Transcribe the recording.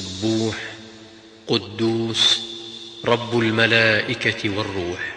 سبوح قدوس رب الملائكة والروح.